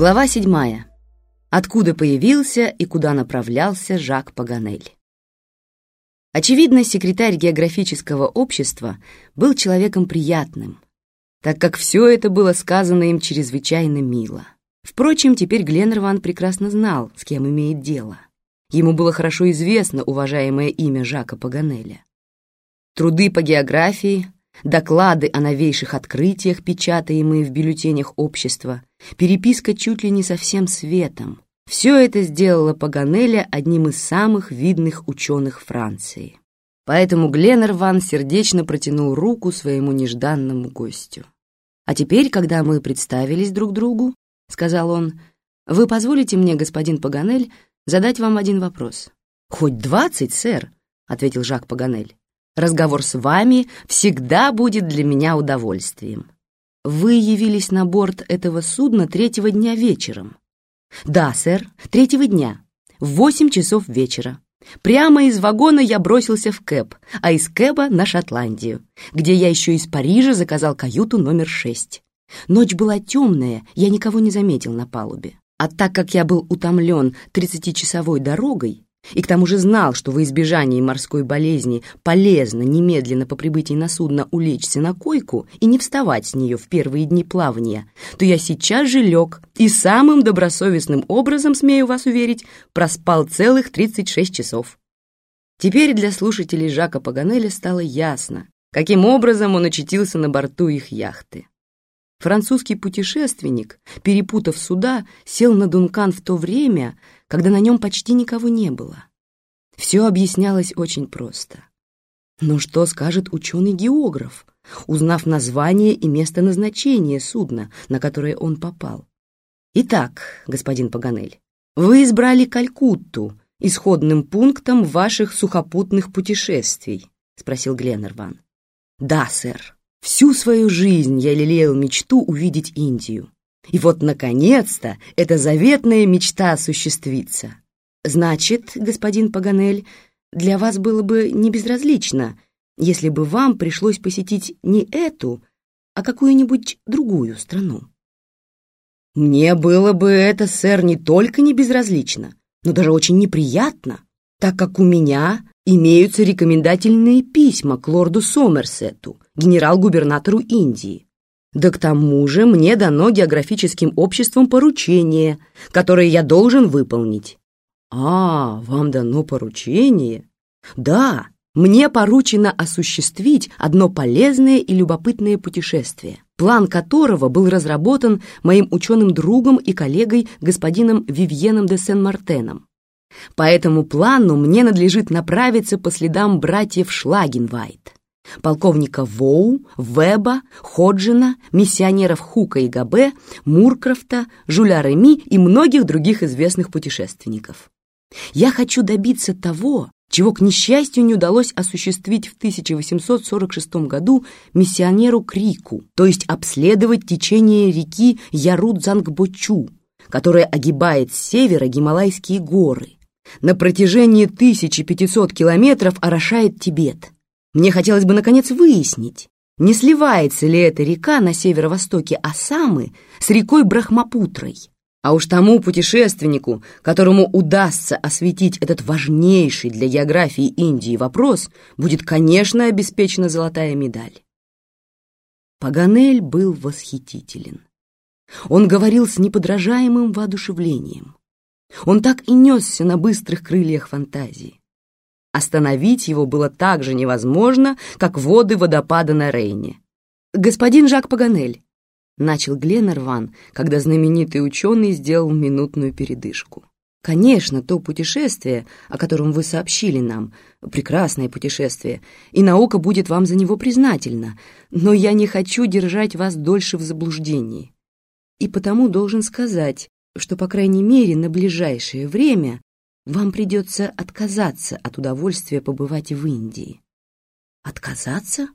Глава седьмая. Откуда появился и куда направлялся Жак Паганель. Очевидно, секретарь географического общества был человеком приятным, так как все это было сказано им чрезвычайно мило. Впрочем, теперь Гленнерван прекрасно знал, с кем имеет дело. Ему было хорошо известно уважаемое имя Жака Паганеля. Труды по географии, доклады о новейших открытиях, печатаемые в бюллетенях общества, переписка чуть ли не со всем светом. Все это сделало Паганеля одним из самых видных ученых Франции. Поэтому Гленнерван сердечно протянул руку своему нежданному гостю. «А теперь, когда мы представились друг другу, — сказал он, — вы позволите мне, господин Паганель, задать вам один вопрос?» «Хоть двадцать, сэр», — ответил Жак Паганель. Разговор с вами всегда будет для меня удовольствием. Вы явились на борт этого судна третьего дня вечером. Да, сэр, третьего дня, в восемь часов вечера. Прямо из вагона я бросился в Кэб, а из Кэба на Шотландию, где я еще из Парижа заказал каюту номер шесть. Ночь была темная, я никого не заметил на палубе. А так как я был утомлен тридцатичасовой дорогой, и к тому же знал, что во избежании морской болезни полезно немедленно по прибытии на судно улечься на койку и не вставать с нее в первые дни плавания, то я сейчас же лег и самым добросовестным образом, смею вас уверить, проспал целых 36 часов. Теперь для слушателей Жака Паганеля стало ясно, каким образом он очутился на борту их яхты. Французский путешественник, перепутав суда, сел на Дункан в то время, когда на нем почти никого не было. Все объяснялось очень просто. Но что скажет ученый-географ, узнав название и место назначения судна, на которое он попал? Итак, господин Паганель, вы избрали Калькутту исходным пунктом ваших сухопутных путешествий, спросил Гленнерван. Да, сэр. Всю свою жизнь я лелеял мечту увидеть Индию. И вот, наконец-то, эта заветная мечта осуществится. Значит, господин Паганель, для вас было бы не безразлично, если бы вам пришлось посетить не эту, а какую-нибудь другую страну. Мне было бы это, сэр, не только не безразлично, но даже очень неприятно, так как у меня имеются рекомендательные письма к лорду Сомерсету, генерал-губернатору Индии, да к тому же мне дано географическим обществом поручение, которое я должен выполнить. А, вам дано поручение? Да, мне поручено осуществить одно полезное и любопытное путешествие, план которого был разработан моим ученым другом и коллегой господином Вивьеном де Сен-Мартеном. По этому плану мне надлежит направиться по следам братьев Шлагенвайт полковника Воу, Веба, Ходжина, миссионеров Хука и Габе, Муркрофта, Жуля Реми и многих других известных путешественников. Я хочу добиться того, чего, к несчастью, не удалось осуществить в 1846 году миссионеру Крику, то есть обследовать течение реки Ярудзангбочу, которая огибает с севера Гималайские горы. На протяжении 1500 километров орошает Тибет – мне хотелось бы, наконец, выяснить, не сливается ли эта река на северо-востоке Осамы с рекой Брахмапутрой. А уж тому путешественнику, которому удастся осветить этот важнейший для географии Индии вопрос, будет, конечно, обеспечена золотая медаль. Паганель был восхитителен. Он говорил с неподражаемым воодушевлением. Он так и несся на быстрых крыльях фантазии. Остановить его было так же невозможно, как воды водопада на Рейне. «Господин Жак Паганель», — начал Гленнерван, когда знаменитый ученый сделал минутную передышку. «Конечно, то путешествие, о котором вы сообщили нам, прекрасное путешествие, и наука будет вам за него признательна, но я не хочу держать вас дольше в заблуждении. И потому должен сказать, что, по крайней мере, на ближайшее время вам придется отказаться от удовольствия побывать в Индии. Отказаться?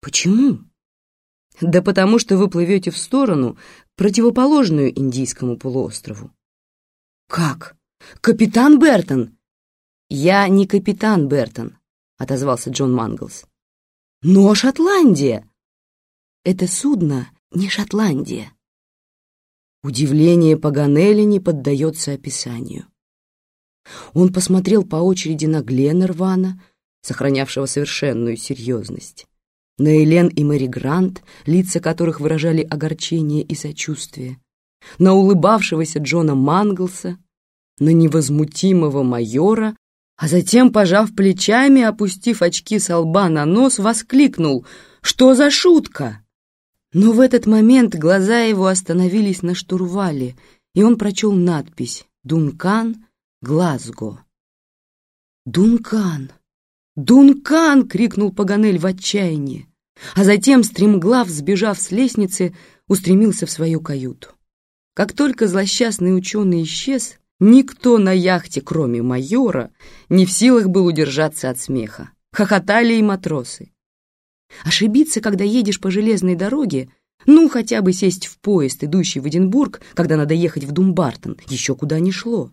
Почему? Да потому что вы плывете в сторону, противоположную Индийскому полуострову. Как? Капитан Бертон? Я не капитан Бертон, отозвался Джон Манглс. Но Шотландия! Это судно не Шотландия. Удивление Паганелли не поддается описанию. Он посмотрел по очереди на Гленнервана, сохранявшего совершенную серьезность, на Элен и Мэри Грант, лица которых выражали огорчение и сочувствие, на улыбавшегося Джона Манглса, на невозмутимого майора, а затем, пожав плечами, опустив очки со лба на нос, воскликнул «Что за шутка?» Но в этот момент глаза его остановились на штурвале, и он прочел надпись «Дункан, Глазго». «Дункан! Дункан!» — крикнул Паганель в отчаянии, а затем, стремглав, сбежав с лестницы, устремился в свою каюту. Как только злосчастный ученый исчез, никто на яхте, кроме майора, не в силах был удержаться от смеха. Хохотали и матросы. Ошибиться, когда едешь по железной дороге, ну, хотя бы сесть в поезд, идущий в Эдинбург, когда надо ехать в Думбартон, еще куда ни шло.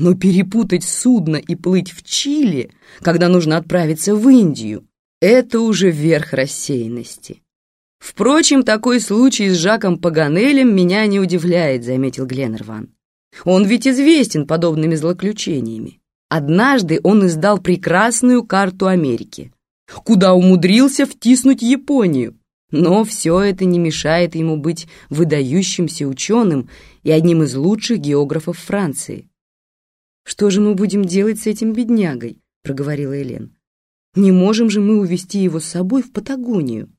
Но перепутать судно и плыть в Чили, когда нужно отправиться в Индию, это уже верх рассеянности. Впрочем, такой случай с Жаком Паганелем меня не удивляет, заметил Гленнерван. Он ведь известен подобными злоключениями. Однажды он издал прекрасную карту Америки, куда умудрился втиснуть Японию. Но все это не мешает ему быть выдающимся ученым и одним из лучших географов Франции. «Что же мы будем делать с этим беднягой?» — проговорила Элен. «Не можем же мы увезти его с собой в Патагонию».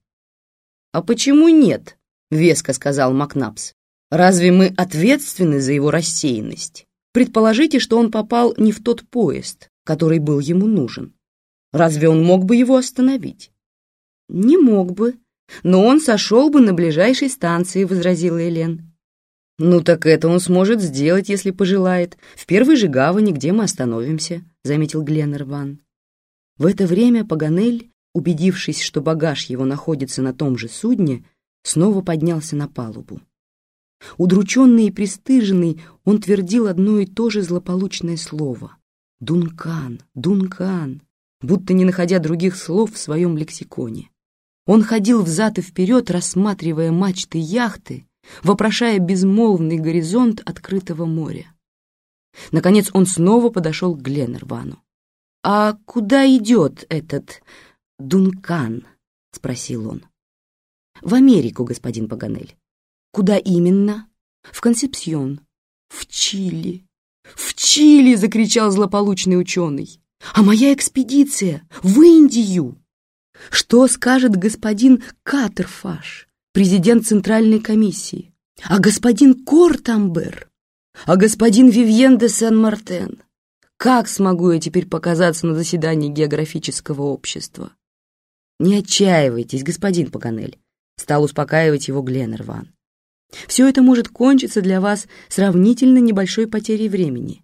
«А почему нет?» — веско сказал Макнапс. «Разве мы ответственны за его рассеянность? Предположите, что он попал не в тот поезд, который был ему нужен. Разве он мог бы его остановить? Не мог бы, но он сошел бы на ближайшей станции, возразила Элен. Ну так это он сможет сделать, если пожелает, в первой же гавани, где мы остановимся, заметил Гленнерван. В это время Паганель, убедившись, что багаж его находится на том же судне, снова поднялся на палубу. Удрученный и пристыженный, он твердил одно и то же злополучное слово. «Дункан! Дункан!» будто не находя других слов в своем лексиконе. Он ходил взад и вперед, рассматривая мачты яхты, вопрошая безмолвный горизонт открытого моря. Наконец он снова подошел к Гленнервану. «А куда идет этот Дункан?» — спросил он. «В Америку, господин Паганель». «Куда именно?» «В Консепсьон». «В Чили». «В Чили!» — закричал злополучный ученый. А моя экспедиция в Индию? Что скажет господин Катерфаш, президент Центральной комиссии? А господин Кортамбер? А господин Вивьен де Сен-Мартен? Как смогу я теперь показаться на заседании географического общества? Не отчаивайтесь, господин Паганель, стал успокаивать его Гленнерван. Все это может кончиться для вас сравнительно небольшой потерей времени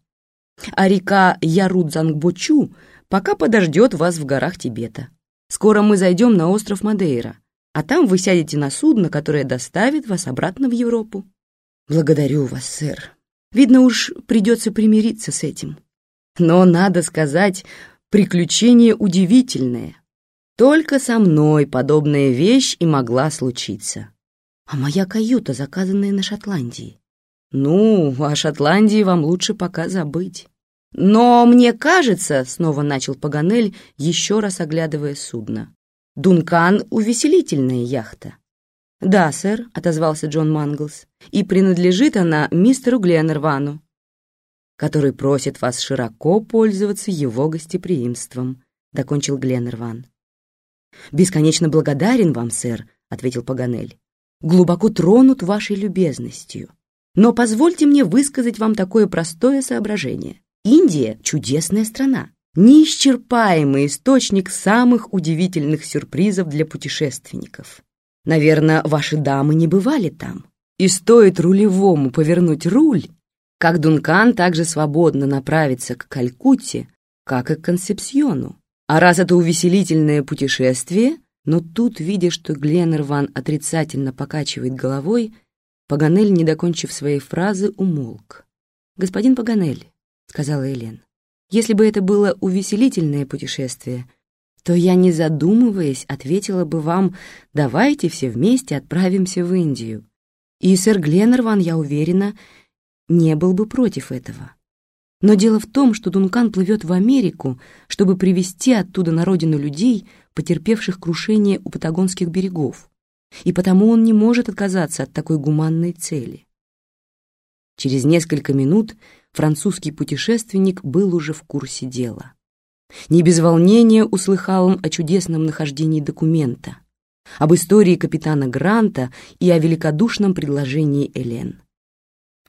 а река Ярудзангбочу пока подождет вас в горах Тибета. Скоро мы зайдем на остров Мадейра, а там вы сядете на судно, которое доставит вас обратно в Европу. Благодарю вас, сэр. Видно уж, придется примириться с этим. Но, надо сказать, приключение удивительное. Только со мной подобная вещь и могла случиться. А моя каюта, заказанная на Шотландии. «Ну, о Шотландии вам лучше пока забыть». «Но мне кажется», — снова начал Паганель, еще раз оглядывая судно, «Дункан — увеселительная яхта». «Да, сэр», — отозвался Джон Манглс, «и принадлежит она мистеру Гленнервану, который просит вас широко пользоваться его гостеприимством», — докончил Гленнерван. «Бесконечно благодарен вам, сэр», — ответил Паганель. «Глубоко тронут вашей любезностью. Но позвольте мне высказать вам такое простое соображение. Индия — чудесная страна, неисчерпаемый источник самых удивительных сюрпризов для путешественников. Наверное, ваши дамы не бывали там. И стоит рулевому повернуть руль, как Дункан также свободно направится к Калькутте, как и к Консепсьону. А раз это увеселительное путешествие, но тут, видя, что Гленнерван отрицательно покачивает головой, Паганель, не докончив своей фразы, умолк. «Господин Паганель», — сказала Элен, — «если бы это было увеселительное путешествие, то я, не задумываясь, ответила бы вам, давайте все вместе отправимся в Индию. И сэр Гленнерван, я уверена, не был бы против этого. Но дело в том, что Дункан плывет в Америку, чтобы привезти оттуда на родину людей, потерпевших крушение у патагонских берегов, и потому он не может отказаться от такой гуманной цели. Через несколько минут французский путешественник был уже в курсе дела. Не без волнения услыхал он о чудесном нахождении документа, об истории капитана Гранта и о великодушном предложении Элен.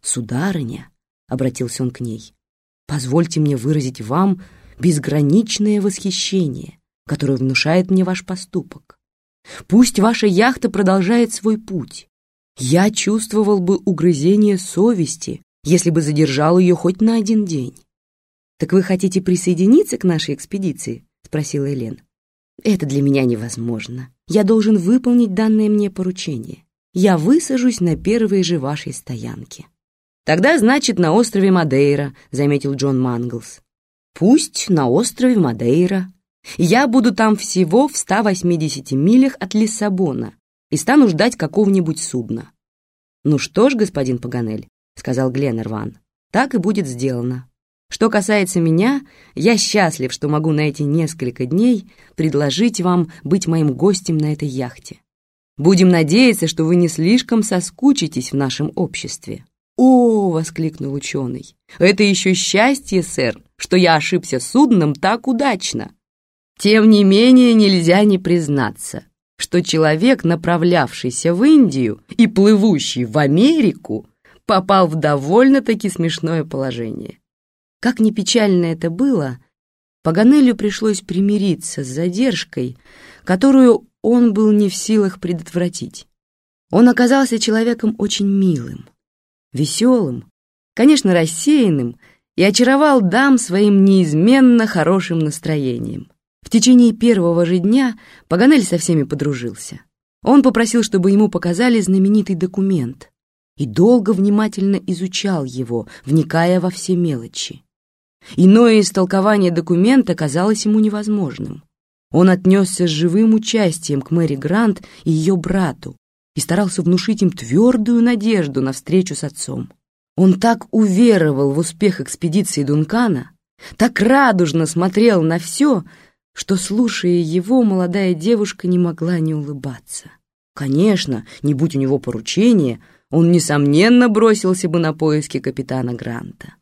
«Сударыня», — обратился он к ней, — «позвольте мне выразить вам безграничное восхищение, которое внушает мне ваш поступок. Пусть ваша яхта продолжает свой путь. Я чувствовал бы угрызение совести, если бы задержал ее хоть на один день. «Так вы хотите присоединиться к нашей экспедиции?» — спросила Элен. «Это для меня невозможно. Я должен выполнить данное мне поручение. Я высажусь на первой же вашей стоянке». «Тогда, значит, на острове Мадейра», — заметил Джон Манглс. «Пусть на острове Мадейра. Я буду там всего в 180 милях от Лиссабона и стану ждать какого-нибудь судна». «Ну что ж, господин Паганель», — сказал Гленнерван, — «так и будет сделано. Что касается меня, я счастлив, что могу на эти несколько дней предложить вам быть моим гостем на этой яхте. Будем надеяться, что вы не слишком соскучитесь в нашем обществе». «О!» — воскликнул ученый. «Это еще счастье, сэр, что я ошибся судном так удачно. Тем не менее нельзя не признаться, что человек, направлявшийся в Индию и плывущий в Америку, попал в довольно-таки смешное положение. Как ни печально это было, Паганелю пришлось примириться с задержкой, которую он был не в силах предотвратить. Он оказался человеком очень милым, веселым, конечно, рассеянным и очаровал дам своим неизменно хорошим настроением. В течение первого же дня Паганель со всеми подружился. Он попросил, чтобы ему показали знаменитый документ, и долго внимательно изучал его, вникая во все мелочи. Иное истолкование документа казалось ему невозможным. Он отнесся с живым участием к Мэри Грант и ее брату и старался внушить им твердую надежду на встречу с отцом. Он так уверовал в успех экспедиции Дункана, так радужно смотрел на все, что, слушая его, молодая девушка не могла не улыбаться. Конечно, не будь у него поручения, он, несомненно, бросился бы на поиски капитана Гранта.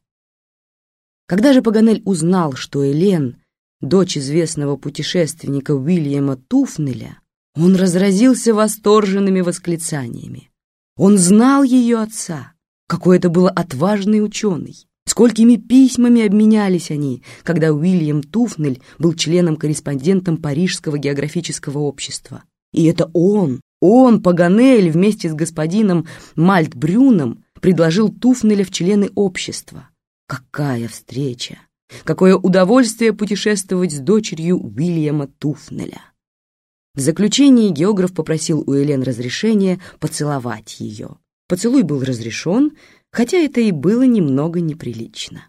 Когда же Паганель узнал, что Элен — дочь известного путешественника Уильяма Туфнеля, он разразился восторженными восклицаниями. Он знал ее отца, какой это был отважный ученый. Сколькими письмами обменялись они, когда Уильям Туфнель был членом-корреспондентом Парижского географического общества. И это он, он, Паганель, вместе с господином Мальтбрюном предложил Туфнеля в члены общества. Какая встреча! Какое удовольствие путешествовать с дочерью Уильяма Туфнеля! В заключении географ попросил у Элен разрешения поцеловать ее. Поцелуй был разрешен, хотя это и было немного неприлично.